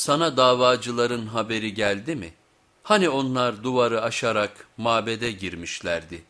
Sana davacıların haberi geldi mi? Hani onlar duvarı aşarak mabede girmişlerdi.''